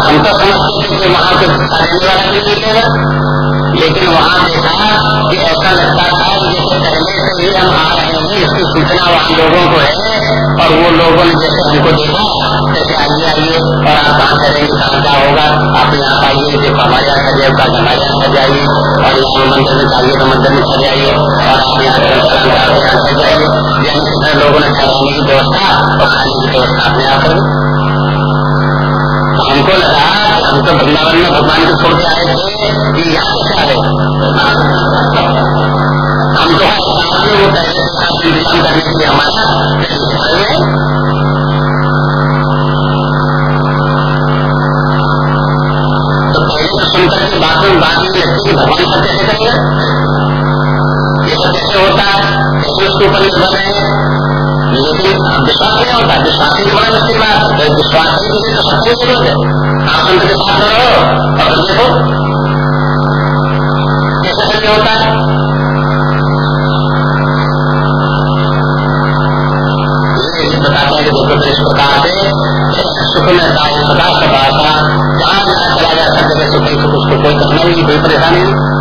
हम तो समझते थे कि वहाँ पे रहने वाला भी मिलेगा लेकिन वहाँ देखा कि ऐसा लगता था जैसे पहले से ही हम आ सूचना वहाँ लोगों को है, और वो लोगों ने जैसे हमको देखा, जैसे आइए आइए, और आप कहाँ करेंगे कहाँ क्या होगा? आप यहाँ आइए देखो हमारे यहाँ सजाए का हमारे यहाँ सजाइए और यहाँ मंदिर में चाहिए तो मंदिर में सजाइए और आप यहाँ यहाँ सजाइए जैसे लोगों ने ठहराने की व्यवस्था, और खाने की व्यवस्था अपने आप करें। हमको लगा हम तो वृंदावन में भगवान को छोड़ के आए थे, कि यहाँ कैसे आ रहे हम तो में वो पहले से इंतज़ाम करने के लिए हमारा तो पहले तो सुनकर के बाद में बात नहीं लगती कि भगवान सब कैसे करेगा ये सब कैसे होता है कैसे उसके ऊपर निर्भर है लेकिन विश्वास नहीं होता विश्वास ही बड़ा मुश्किल बात है विश्वास ही मुझे तो सबसे ज़रूरत है आप संत के साथ रहो और देखो कैसे करके होता है में दाय सदा सदा जहाँ जहाँ चला जाए सब जगह सुख ही सुख उसको कोई करना नहीं, कोई परेशानी नहीं। है।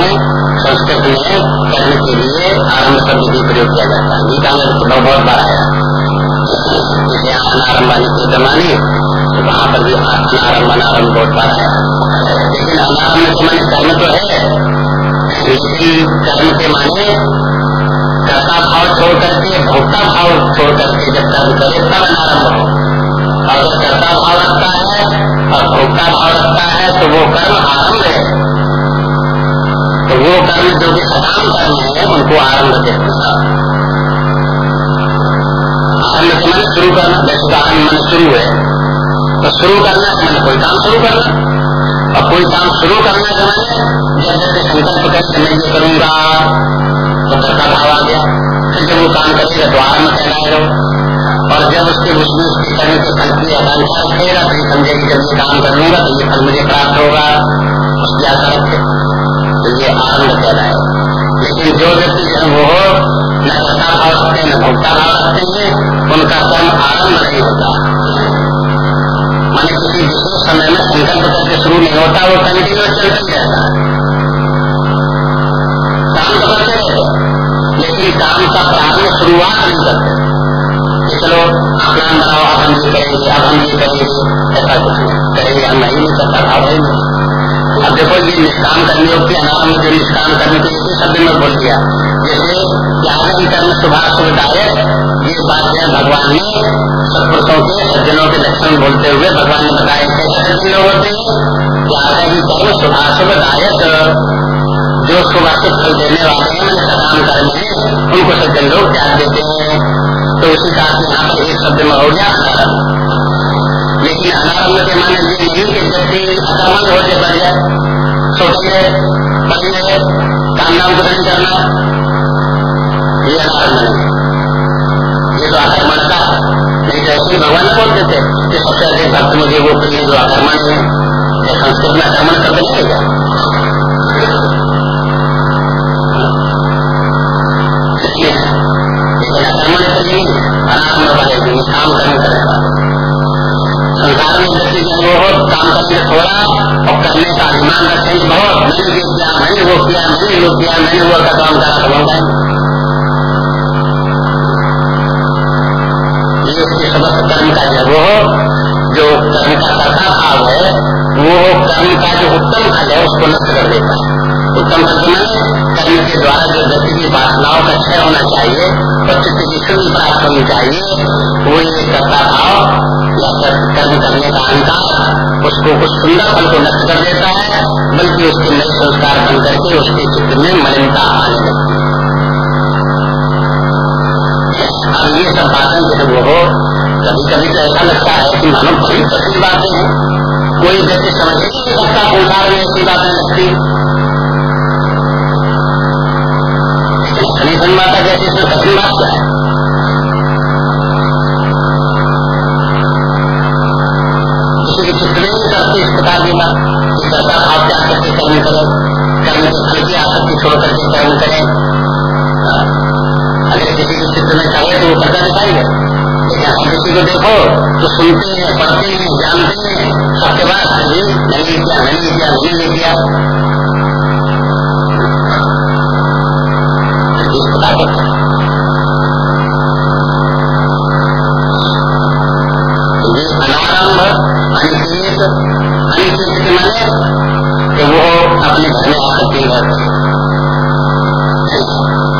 है हो। संस्कृत में कर्म के लिए आरंभ शब्द भी प्रयोग किया जाता है। गीता में तो बहुत आया। जैसे अनारंभ जमाने तो वहाँ पर भी अनारंभ अनारंभ बहुत बार आया लेकिन अनारंभ के माने कर्म तो है। लेकिन कर्म के माने कर्ता भाव छोड़ करके, भोक्ता भाव छोड़ करके जब कर्म करे, तब अनारंभ हो। और जब कर्ता भाव रखता है और भोक्ता भाव रखता है तो वो कर्म आरंभ है। तो वो कर्म जो भी सकाम कर्म है, उनको आरंभ कहते हैं। शुरू करना, जैसे आरंभ मन शुरू है तो शुरू करना, मन कोई काम शुरू करना। और कोई काम शुरू करना के मैंने जैसे संकल्प करके मैं ये करूँगा तो करता भाव आ गया। फिर जब वो काम करेगा तो आरंभ कहलाएगा और जब उसके उसमें उसके करने के फल की आकांक्षा रखेगा तो ये समझे कि जब ये काम कर लूँगा तो ये फल मुझे प्राप्त होगा, उसकी आशा रखे तो ये आरंभ कहलाएगा लेकिन जो व्यक्ति जो वो न निष्काम करने की अनाम जो निष्काम करने के लिए शब्द में बोल दिया। जैसे त्यागन कर्म शुभा शुभदायक ये बात है भगवान ने सत्पुरुषों के सज्जनों के लक्षण बोलते हुए भगवान ने बताया कैसे सज्जन लोग होते हैं त्यागन कर्म शुभा शुभदायक जो सुबह से फल देने वाले हैं सकाम कर्म है उनको सज्जन लोग त्याग देते हैं। तो उसी का यहाँ पर एक शब्द में हो गया लेकिन अनारंभ के माने ये नहीं कि व्यक्ति अकर्मण होते बढ़ जाए। सोचिए पढ़िए काम नाम को नहीं करना ये नहीं ये तो आक्रमण का नहीं तो ऐसे भगवान ने बोलते थे कि सबसे अधिक भक्त मुझे वो प्रिय जो आक्रमण है संस्कृत में आक्रमण कर देगा काम करने करेगा संसार में व्यक्ति वो हो, काम करने थोड़ा और करने का अभिमान रखेंगे बहुत मैंने ये मैंने वो किया, मैंने वो किया, मैंने वो का काम करा ये उसके समस्त कर्म का जब वो, जो कर्म का कर्ता भाव है, वो कर्म का जो उत्तम फल है, उसको नष्ट कर देता है। उत्तम फल कर्म के द्वारा जो व्यक्ति की वासनाओं का क्षय होना चाहिए चित्त की शुद्धि प्राप्त होनी चाहिए, वो ये करता भाव कर्म करने का अहंकार उसको कुछ सुंदर फल को नष्ट कर देता है, बल्कि उसके नए संस्कार बन करके उसके चित्त में मलिनता आने लगती है। अब ये सब जब वो कभी कभी तो ऐसा लगता है कि मानो बड़ी कठिन बातें हैं। कोई व्यक्ति समझ नहीं सकता संसार में ऐसी बातें लगती माता इसमें कठिन बात क्या है? किसी को देखो तो सुनते हैं, पढ़ते हैं, जानते हैं, सबके बाद नहीं किया नहीं किया। किया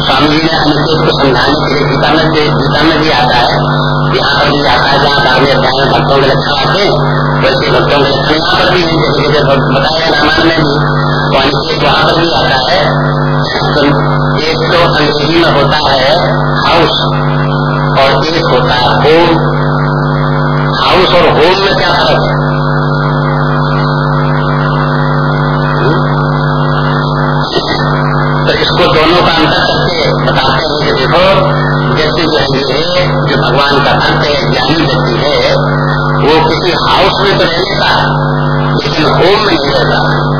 स्वामी जी ने को समझाने के लिए गीता में गीता में भी आता है। यहाँ पर भी आता है जहाँ धार्मिक अध्याय भक्तों के लक्षण आते हैं वैसे भक्तों के लक्षण यहाँ पर भी है जैसे जैसे बताया रामायण में भी तो अनिकेत पर भी आता है एक तो अंग्रेज़ी में होता है हाउस और एक होता है होम हाउस और होम में क्या फ़र्क है तो इसको दोनों का अंतर करके बताते हैं कि देखो जैसे ये जो भगवान का भक्त है, ज्ञानी व्यक्ति है, वो किसी हाउस में तो रह लेता लेकिन होम में नहीं रहता।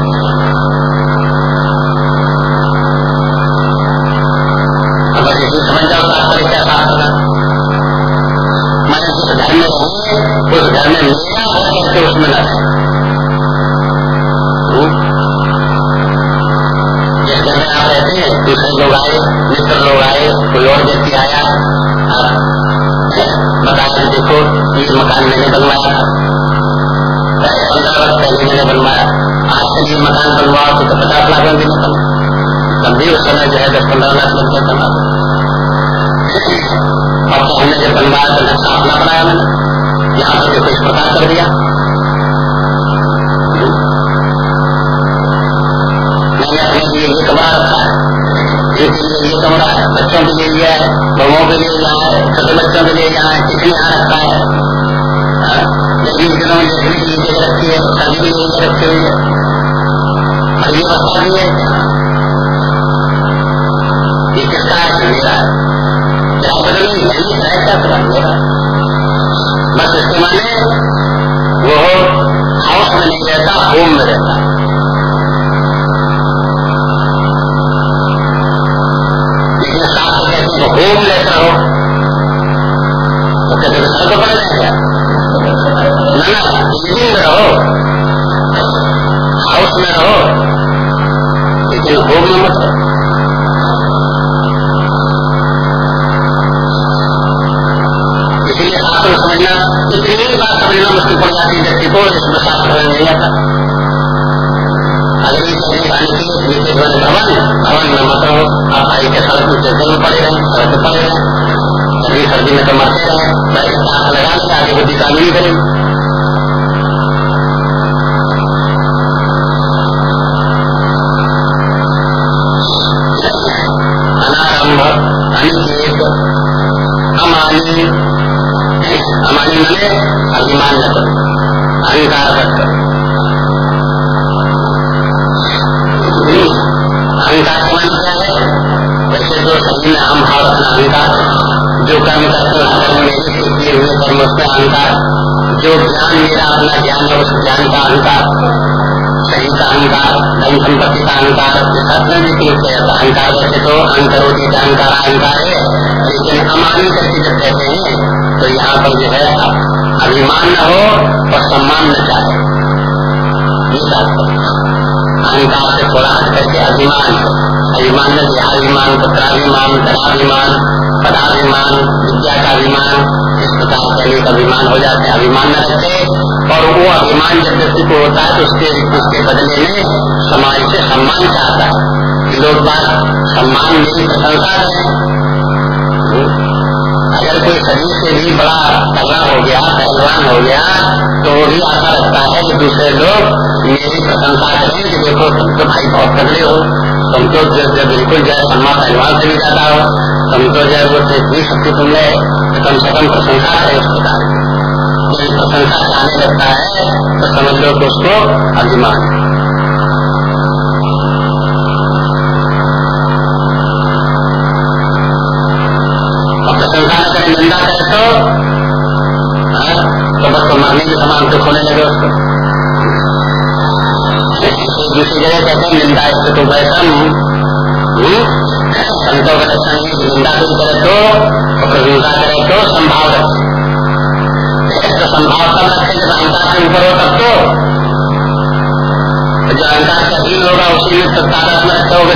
लिए कमरा है बच्चों के लिए लिया है बहुओं के लिए यहाँ है छोटे बच्चों के लिए यहाँ है किसी यहाँ रखा है लेकिन जगह रखी है लिए रखी हुई है और ये बता भी है ये किसका है मेरा बस इसके माने वो हाउस में नहीं रहता, होम में रहता लेकिन साथ में कहते हैं होम लेकर हो तो कहते सर को पड़ जाएगा ना ना लिविंग में रहो हाउस में रहो लेकिन मत रहो इसलिए शास्त्र समझना इतनी बात समझना मुश्किल पड़ जाती है व्यक्ति को इसमें शास्त्र नहीं आता अगर ये खाने के लिए नीचे भवन भवन में मत रहो आप भाई के सड़क में स्टेशन में पड़े रहे सड़क में पड़े रहे सर्दी सर्दी में तो मरते रहे लगा ले आगे बुद्धि काम नहीं करेंगे तो यहाँ पर जो है अभिमान न हो और सम्मान न चाहे। अहंकार से थोड़ा करके अभिमान अभिमान में देहाभिमान पुत्राभिमान, धनाभिमान, पदाभिमान विद्या का अभिमान इस प्रकार के अनेक अभिमान हो जाते हैं। अभिमान न रखते और वो अभिमान जब व्यक्ति को होता है तो उसके उसके बदले में समाज से सम्मान चाहता है। लोग बात, सम्मान मेरी प्रशंसा करें। अगर कोई शरीर से भी बड़ा तगड़ा हो गया, पहलवान हो गया तो वो भी आशा रखता है कि दूसरे लोग मेरी प्रशंसा करें कि देखो, तुम तो भाई बहुत तगड़े हो। तुम तो बिल्कुल जो है सम्मान पहलवान से भी ज़्यादा हो। तुम तो जो है वो इतनी शक्ति तुमने कम से कम प्रशंसा करें उस प्रकार की। प्रशंसा चाहने लगता है तो समझ लो कि उसको अभिमान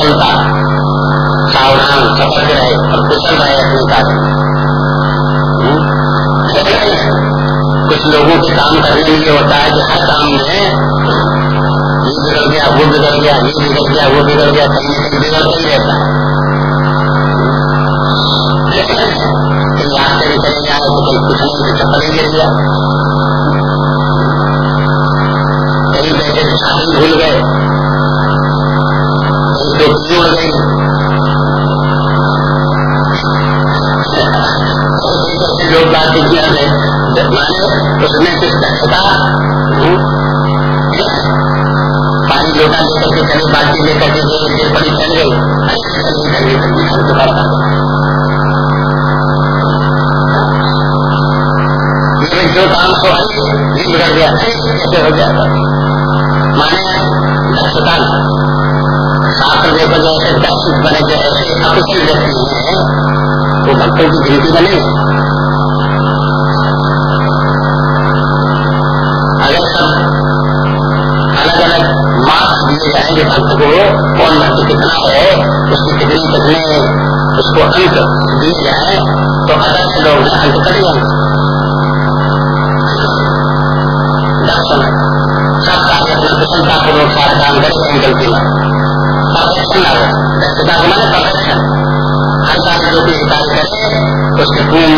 के कुशलता सावधान सतर्क रहे, और कुशल रहे अपने कार्य कुछ लोगों के काम करने में होता है कि हर काम में ये बिगड़ गया, वो बिगड़ गया, ये बिगड़ गया, वो बिगड़ गया, कहीं ना कहीं बिगड़ता ही रहता। कहीं रास्ते में चले जाए तो कहीं नहीं बैठे भूल गए। टोपी लोग बात किया माने, उसमें कुछ दक्षता पानी लोटा लेकर के चले बाल्टी लेकर के देर पड़ी चल गई। जो काम को बिगड़ गया कैसे हो जाएगा माने, दक्षता शास्त्र देखो जैसे दक्ष बने जो ऐसे अकुशल व्यक्ति है वो भक्तों की गिनती बने अगर सब अलग अलग मार्क्स दिए जाएँगे भक्त को, कौन भक्त कितना है, उसकी कितनी कितने उसको अंक दिए जाए तो अदक्ष लोग अंक कर जाएँगे सब कार्य अपना प्रसन्नता पूर्वक सारे काम करे कहीं करे उसके पूर्ण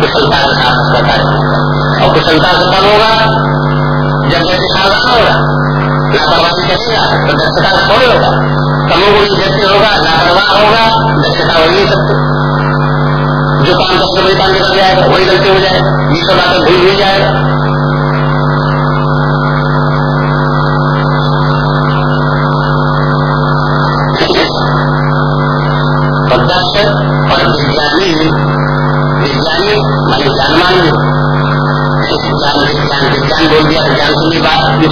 कुशलता के साथ उसका कार्य और कुशलता से कब होगा जब व्यक्ति सावधान होगा लापरवाही करेगा तो दक्षता थोड़ी होगा तमोगुणी व्यक्ति होगा लापरवाह होगा दक्षता हो नहीं सकती जो काम करके वही काम निकल जाएगा वही गलती हो जाएगा ये सब बातें भूल भी जाएगा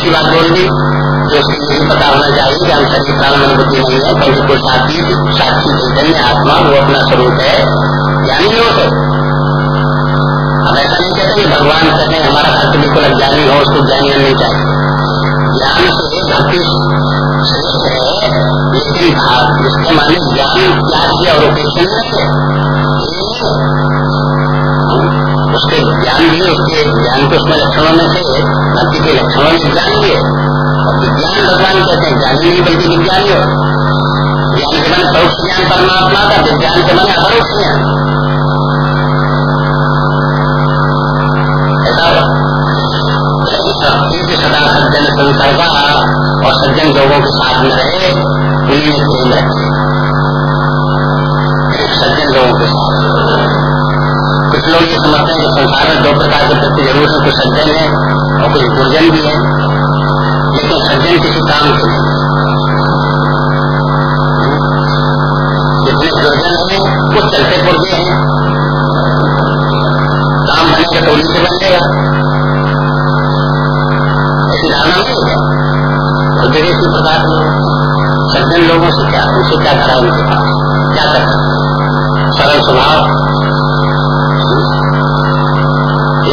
बात बात बोल दी। तो लिए पता होना चाहिए कि हम शरीर प्राण अनुभूति नहीं है क्योंकि कोई साथी साक्षी चैतन्य आत्मा, वो अपना स्वरूप है। ज्ञानी लोग है। हम ऐसा नहीं कहते भगवान कहते हैं, हमारा भक्त बिल्कुल अज्ञानी हो, उसको ज्ञानी नहीं चाहिए ज्ञान से भक्ति श्रेष्ठ है, लेकिन इसके माने ज्ञान त्याग और उपेक्षण है। उसके ज्ञान भी उसके ज्ञान के उसमें लक्षणों में से भक्ति के लक्षणों भी है और विज्ञान भगवान कहते हैं ज्ञानी नहीं बल्कि विज्ञानी हो ज्ञान के मन परोक्ष ज्ञान परमात्मा का विज्ञान के मन अपरोक्ष ज्ञान सदा सज्जन संसर्गा और सज्जन लोगों के साथ में रहे, उन्हीं प्रेम रखे सज्जन लोगों के साथ कुछ लोग ये समझते हैं कि संसार में दो प्रकार के व्यक्ति ज़रूर है कुछ सज्जन है और कुछ दुर्जन भी है। लेकिन सज्जन किसी काम के नहीं। जितने दुर्जन है, वो चलते पुरजे हैं। काम बनेगा तो उन्हीं से बनेगा ऐसी धारणा नहीं है। और जगह इसी प्रकार सज्जन लोगों से क्या, उनसे क्या करा, उनके पास क्या कर सरल स्वभाव।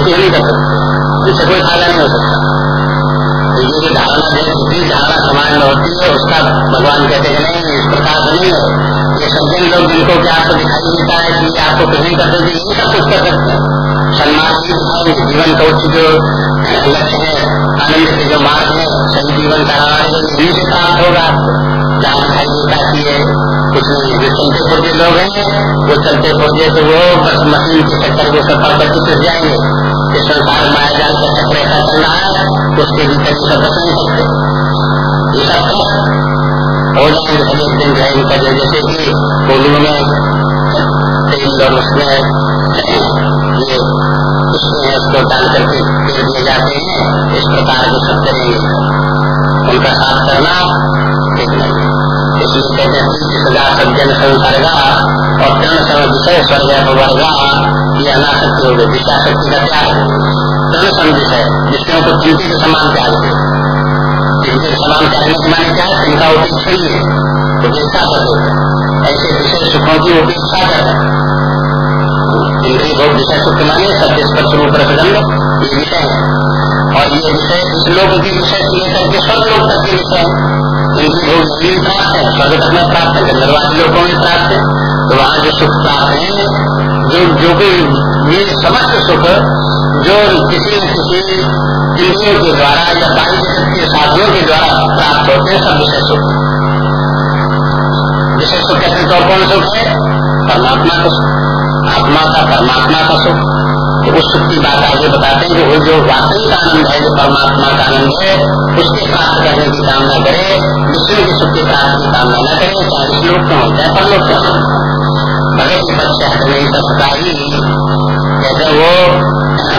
ये नहीं कर सकते। इससे कोई फ़ायदा नहीं हो सकता। ये जो धारणा है जितनी धारणा समाज में होती है, उसका भगवान कहते हैं नहीं, इस प्रकार से नहीं है ये सज्जन लोग जिनको क्या आपको दिखाई देता है, कि आपको कुछ नहीं कर सकते ये सब कुछ कर सकते हैं। दिखाएँगे जीवन का उच्च जो लक्ष्य है, आनंद के जो मार्ग है, सही जीवन का इन्हीं से प्राप्त होगा आपको। जहाँ दिखाई देता कि है, कुछ नहीं। जो चलते पुरजे लोग हैं, वो चलते पुरजे तो वो बस मशीन के चक्कर को सफल करके चल जाएँगे। कि संसार माया जाल का चक्र ऐसा चल रहा है उसके भीतर सब बच नहीं सकते ये सब हो जाएँगे सब एक दिन जो इनका जो जैसे कि होलियों में, तेल और उसमें, ये उसमें उसको डाल करके पेड़ दिए जाते हैं, इस प्रकार के सब करेंगे उनका साथ करना ठीक नहीं इसलिए कहते हैं सजा सज्जन संसर्गा और जन समय विषय स्वर्ग वर्गा ये अनाशक्ति हो गई दिशा शक्ति का त्याग तृण संदेश है विषयों को चिंतित के समान त्याग दे चिंतित समान त्यागने के माने क्या है चिंता उपेक्षा ही है उपेक्षा कर ऐसे विषय सुखों की उपेक्षा कर इंद्रिय भोग विषय सुख माने सत्य स्पर्श रूप रसगंध ये विषय है और ये विषय इस लोग के विषय से लेकर के स्वर्ग लोग तक के विषय लोगों तो वहाँ जो सुख प्राप्त है, जो जो भी समस्त सुख जो किसी न किसी के द्वारा या के साधनों के द्वारा प्राप्त होते हैं सब सुख सुख तो कौन सुख है? परमात्मा का सुख। आत्मा का परमात्मा का सुख। उस सुख की बात आगे बताते हैं कि वो जो वास्तविक आनंद है, जो परमात्मा का आनंद है, उसके प्राप्त करने की कामना करे, दूसरे के सुख की प्राप्त की कामना न करे, चाहे श्लोक का हो, चाहे परलोक का हो। भले के पक्ष हट नहीं सकता ही कहते वो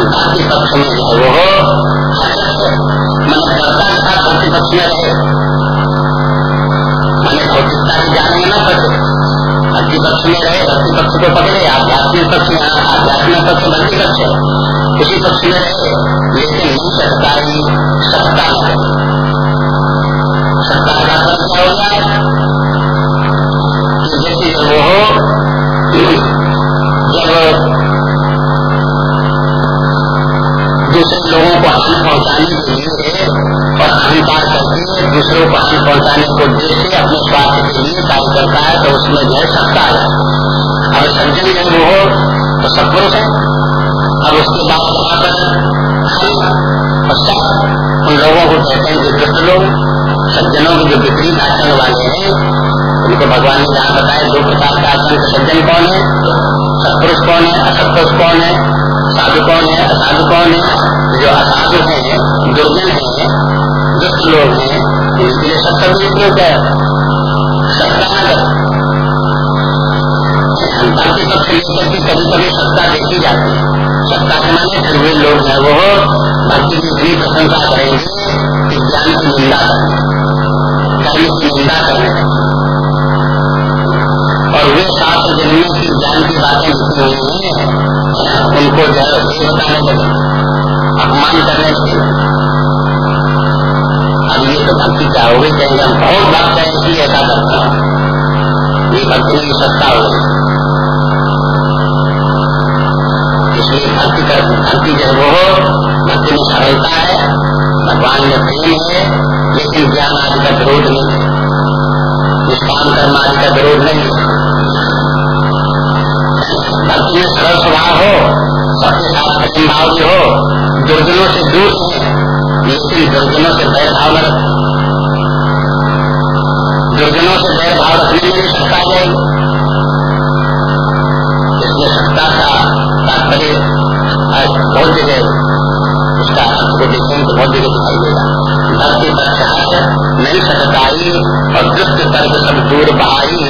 भक्ति पक्ष में जो है, वो मन करता पक्ष में रहे। मैंने भौतिकता की जाने न पड़े भक्ति पक्ष में रहे भक्ति पक्ष को पकड़े, आध्यात्मिक पक्ष में आध्यात्मिक पक्ष भक्ति पक्ष है उसी पक्ष में रहे, लेकिन सत्ता ही सत्ता सत्ता का क्या हो जाए जैसे वो हो जब दूसरे लोगों को हानि पहुँचाने के लिए और अहंकार करके दूसरों को हानि पहुँचाने को से अपने स्वास्थ्य के लिए कार्य करता है तो उसमें जो है सत्ता है। अब सज्जन वो हो तो सत्पुरुष है। अब उसके बाद वहाँ पर उन लोगों को कहते हैं कि लोग। सज्जनों के जो विपरीत आचरण वाले हैं, उनको भगवान ने जहाँ बताया, दो प्रकार का आचरण सज्जन कौन है? सत्पुरुष कौन है, असत्पुरुष कौन है, साधु कौन है, असाधु कौन है? जो असाधु है, दुर्जन है, दुष्ट लोग हैं इसके लिए सत्संग उपयोग है। सत्ता बाकी पक्ष लेकर कभी कभी सत्ता देखी जाती है। सत्ता के माने फिर लोग हैं वो। भक्ति की इतनी प्रशंसा करेंगे ज्ञान की निंदा करें की निंदा करने और वे शास्त्र जिनमें की ज्ञान की बातें उनको जो है बताने लगे अपमान करने लगे अब ये तो भक्ति क्या हो कहेंगे हम बहुत भक्त है इसलिए ऐसा करते ये भक्ति की सत्ता हो इसलिए भक्ति कर भक्ति जो वो भक्ति में सरलता है भगवान में प्रेम है लेकिन ज्ञान आदि का विरोध नहीं है निष्काम कर्म आदि का विरोध नहीं है भक्ति में सरल स्वभाव हो सबके साथ प्रेम भाव भी हो दुर्जनों से दूर है लेकिन दुर्जनों से बैर भाव रखे दुर्जनों से बैर भाव रखने में भी सत्ता जाएगी को देखेंगे तो बहुत जगह दिखाई देगा भक्ति पक्ष नहीं सकताई और दुष्ट तर्क सब दूर बहाई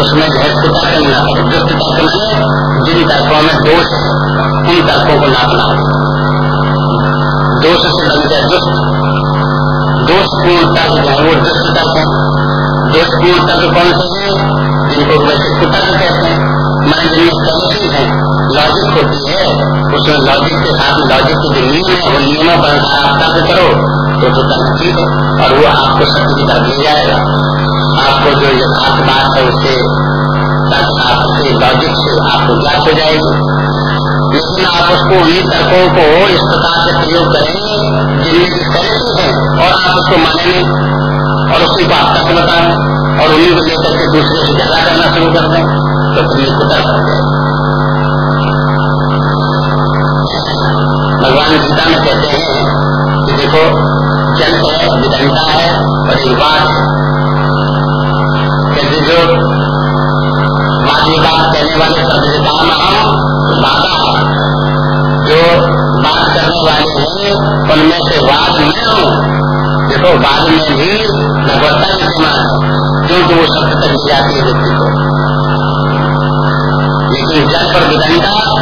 उसमें जो है कुतर्क न करे दुष्ट तर्क में जिन तर्कों में दोष है उन तर्कों को नापना दोष से बन गया दुष्ट दोषपूर्ण तर्क जो है वो दुष्ट तर्क है दोषपूर्ण तर्क कौन से है जिनको वैसे कुतर्क कहते हैं मन जिनमें कमिशन है लॉजिक होती है उसमें लॉजिक के साथ लॉजिक के जो नियम है वो नियमों पर आप तर्क करो तो तो ठीक है, और वो आपको सत्य की तरफ़ ले जाएगा आपको जो यथार्थ बात है उससे से लॉजिक से आपको ज्ञात हो जाएगी। लेकिन आप उसको उन्हीं तर्कों को इस प्रकार से प्रयोग करें जिनमें की क्वालिटी है, और आप उसको माने और उसी को आप तक बताएँ और उन्हीं को लेकर के दूसरे से झगड़ा करना शुरू कर दें तो फिर ये कुतर्क हो। जाए भगवान कहते हैं कि देखो, जन है विदंता है और एक बात है जो वाद विवाद कहने वाले सर्वदाम हम बाधा जो बात करने वाले हैं, उनमें से वाद में हूँ। देखो बाद में भी भगवत्ता विद्यमान है, क्योंकि वो सत्य तक जाती है व्यक्ति को। लेकिन जल पर विदंता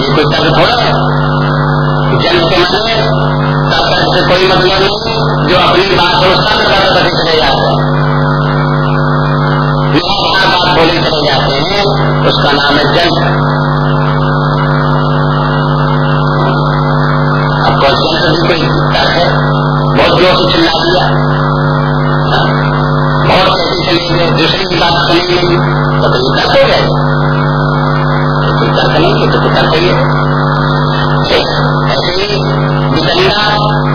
ये कोई तर्क थोड़ा है। जन से मने से कोई मतलब नहीं जो अपनी बात समझता है बदल चले जाते हैं बात बोले चले जाते हैं उसका नाम है जन आपको की बात सुनी तो तर्क हो गए तर्क नहीं तो तर्क ही। ऐसे ही विकलिया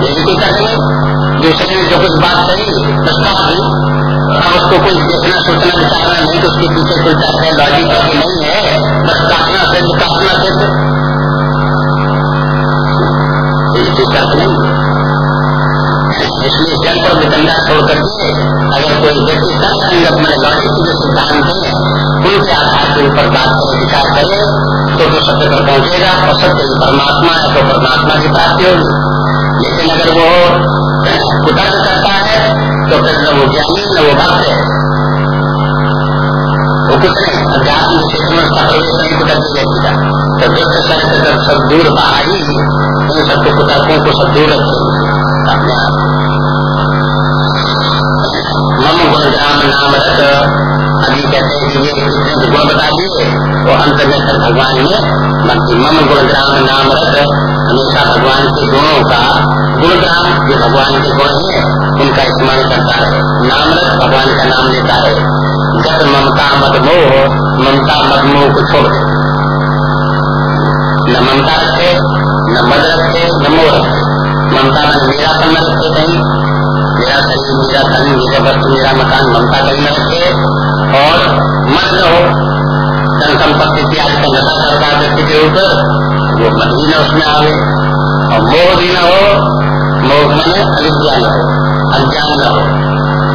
ये भी कोई तर्क नहीं दूसरे जो कुछ बात प्रस्ताव दी उसको कोई देखना सोचना विचारना नहीं तो उसके पीछे कोई लॉजिक नहीं है बस सिद्ध सिद्ध इसलिए जल छोड़ करके अगर कोई व्यक्ति संगत में लौटे जो सिद्धांत है उनके आधार के ऊपर बात करे विचार करे तो वो सत्य पर पहुंचेगा और सत्य परमात्मा है तो परमात्मा की प्राप्ति होगी। लेकिन अगर वो कुतर्क करता है तो फिर न वो ज्ञानी, न वो भक्त है। वो कुछ नहीं, अध्यात्म क्षेत्र में उसका प्रवेश नहीं कुतर्क व्यक्ति का तो दुष्ट सत्य सब दूर बाहर ही इन सबको कुतर्कों को सब दूर रखेंगे। अपने आप। गुण बता दिए वो अंत में सब भगवान ने मम गुणग्राम नाम रत हमेशा भगवान के गुणों का गुणग्राम जो भगवान के गुण है उनका इस्तेमाल करता है नाम रत भगवान का नाम लेता है जब ममता मत ममता मत को छोड़ न ममता रखे न मद रखे न मोह रखे ममता में मेरा पन रखे कहीं मेरा शरीर मेरा धन मेरा वस्तु मेरा मकान ममता कहीं न रखे और मन न हो धन संपत्ति इत्यादि का नशा करता है व्यक्ति के ऊपर वो मन भी न उसमें आवे। और मोह भी न हो, मोह मन अविद्या न हो, अज्ञान न हो।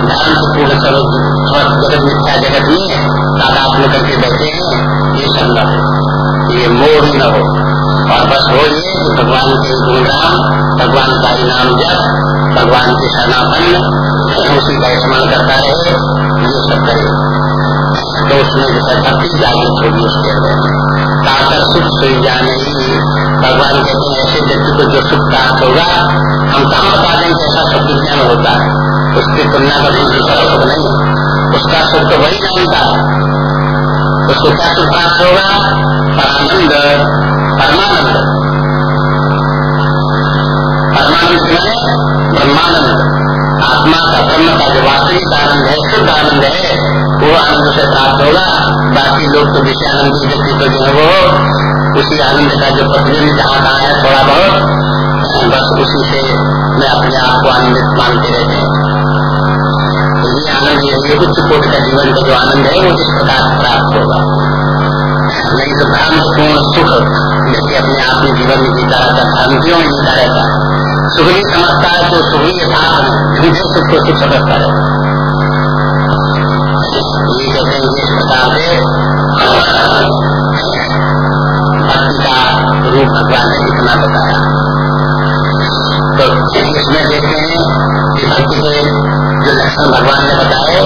ध्यान से पूर्ण सर्व जगत मिथ्या जगत में तादाद में करके बैठे हैं। ये सब न हो। ये मोह भी न हो। और बस हो ये कि भगवान के गुणगान भगवान का इनाम जब भगवान के शरणापन्न उसी का स्मरण करता रहे। ये सब करे। तो उसमें जो है भक्ति जागृत होगी उसके अंदर ताकर सुख सुई जाने भगवान कहते हैं, ऐसे व्यक्ति को जो सुख प्राप्त होगा, हम कहाँ बता दें कि ऐसा सुख विज्ञान होता? है उसकी तुलना का भी दूसरा सुख नहीं उसका सुख तो वही जानता है उसको क्या सुख प्राप्त होगा? परानंद परमानंद। परमानंद ब्रह्मानंद। आत्मा का ब्रह्म का जो वास्तविक आनंद है, शुद्ध आनंद है। वो आनंद से प्राप्त होगा बाकी लोग तो विषय आनंद की व्यक्ति तो जो है वो उसी आनंद का जो प्रतिबिंब जहाँ कहा है थोड़ा बहुत बस उसी से मैं अपने आप को आनंदित मानते रहते हैं आनंद ये उच्च कोट का जीवन का जो आनंद है वो इस प्रकार प्राप्त होगा नहीं तो भ्रांतपूर्ण सुख व्यक्ति अपने आप में जीवन में जीता रहता भ्रांतियों में जीता रहता सुख भी समझता है। तो सुख ही यथार्थ सुख को सुख समझता है। ये कहते हैं इस प्रकार बताया तो हैं कि भक्ति बताए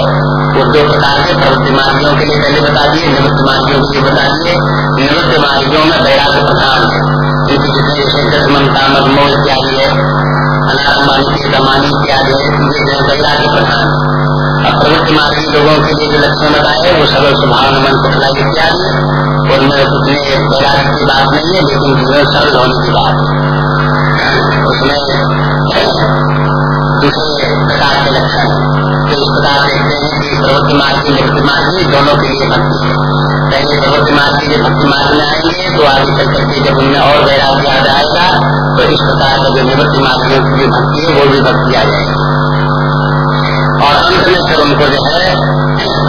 वो प्रकार बता दिए निवृत्त मार्गियों के लिए बता दिए निवृत्त मार्गियों प्रधान है इत्यादि है अनाथमानी दमानी इत्यादि है प्रधान अब प्रवृत्ति मार्गी लोगों के लिए जो लक्षण बताए, वो सरल स्वभाव मन कुटलाई इत्यादि उनमें उतने वैराग्य की बात नहीं है, लेकिन जीवन सरल होने की बात उसमें दूसरे प्रकार के लक्षण तो इस प्रकार देखते हैं कि प्रवृत्ति मार्गी निवृत्ति मार्गी दोनों के लिए भक्ति है। पहले प्रवृत्ति मार्ग के भक्ति मार्ग में आएँगे तो आगे चल करके जब उनमें और वैराग्य याद आएगा तो इस प्रकार का जो निवृत्ति मार्ग की भक्ति है, वो भी भक्ति आ जाएगी। और अंत में फिर उनको जो है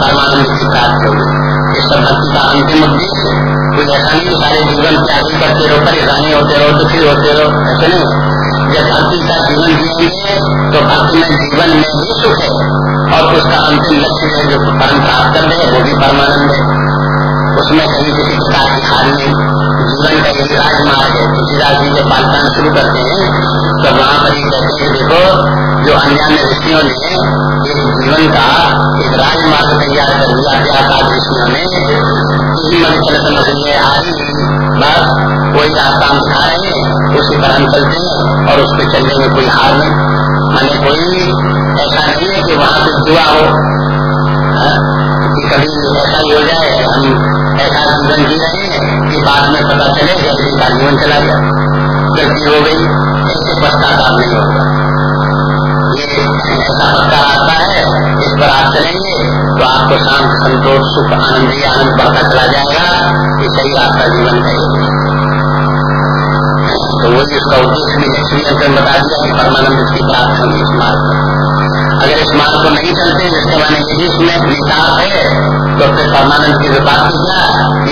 परमानंद की प्राप्त होगी इस भक्ति का अंतिम उद्देश्य, कोई ऐसा नहीं सारे जीवन त्यागी करते रहो, परेशानी होते रहो, दुखी होते रहो, ऐसे नहीं जब भक्ति का जीवन जिएँगे तो भक्ति में जीवन में भी सुख है। और उसका अंतिम लक्ष्य है, जो परम प्राप्त कर दे वो भी परमानंद है। उसमें कहीं किसी प्रकार की हार नहीं। जीवन का यही राजमार्ग है। तुलसीदास जी जब बालकान शुरू करते हैं तो वहाँ पर ये कहते हैं जो अन्य ऋषियों ने एक जीवन का एक राजमार्ग तैयार कर दिया व्यापार ऋषियों ने बस कोई रास्ता हम दिखा रहे उसी पर हम चलते हैं और उस पर चलने में कोई हार नहीं। माने कोई ऐसा नहीं है कि वहाँ पे जुआ हो। हाँ? कभी ऐसा ही हो जाए, हम ऐसा जीवन जी रहे हैं कि बाद में पता चले अभी का जीवन चला गया। गलती हो गई, ऐसे पश्चाताप नहीं होगा ये है इस पर आप चलेंगे तो तो आपको शांत संतोष सुख आनंद ही आनंद बढ़ता चला जाएगा ये सही आपका जीवन है तो वही उसका उद्देश्य बता दिया कि परमानंद इसकी प्राप्त इस मार्ग अगर इस मार्ग को नहीं चलते जिसके माने इसमें है तो फिर परमानंद की बात की क्या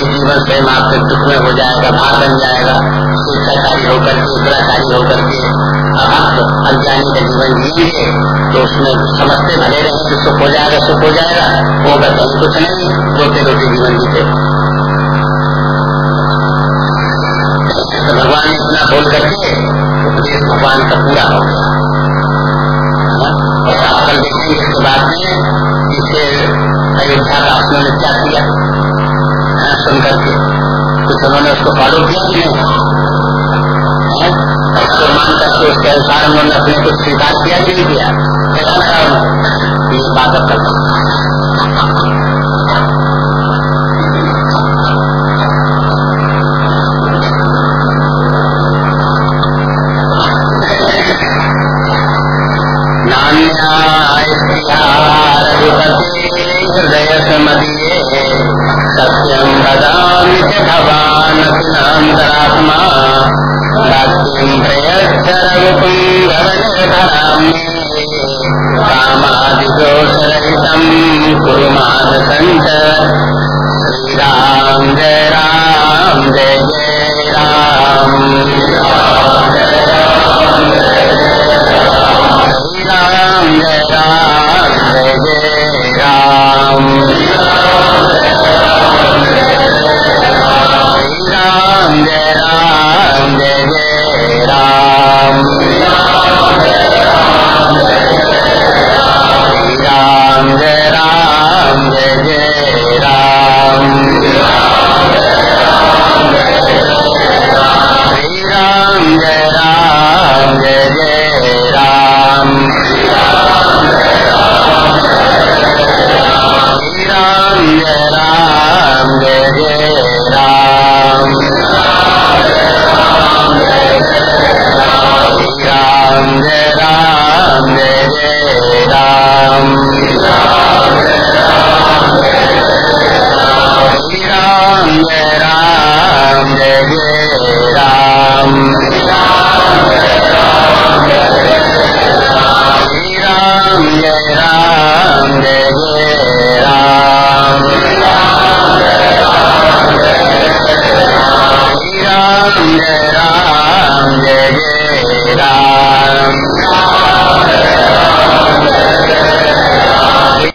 जीवन स्वयं आपके दुख में हो जाएगा भार बन जाएगा शिक्षाकारी होकर के उत्तराकारी होकर के अभक्त अज्ञानी का जीवन जिएँगे तो उसमें समझते भले रहे कि सुख हो जाएगा, सुख हो जाएगा, वो कहते हैं कुछ नहीं रोते रोते जीवन जीते। तो भगवान ने इतना बोल करके, उपदेश भगवान का पूरा हो गया। और आप कल देखेंगे इसके बाद में, इसे अयोध्या का अपने ने क्या किया सुन करके। कुछ उन्होंने उसको फॉलो किया कि नहीं? करके उसके अनुसार उन्होंने अपने को स्वीकार किया कि नहीं किया। ये बात अब हृदय समदीये सत्यम बदामि भवान। अखिलांतरात्मा भक्तिं प्रयच्छ रघुपुङ्गवनिर्धराम्ये कामादिदोषरहितं राम जय जय राम श्रीराम राम जय जय जय राम।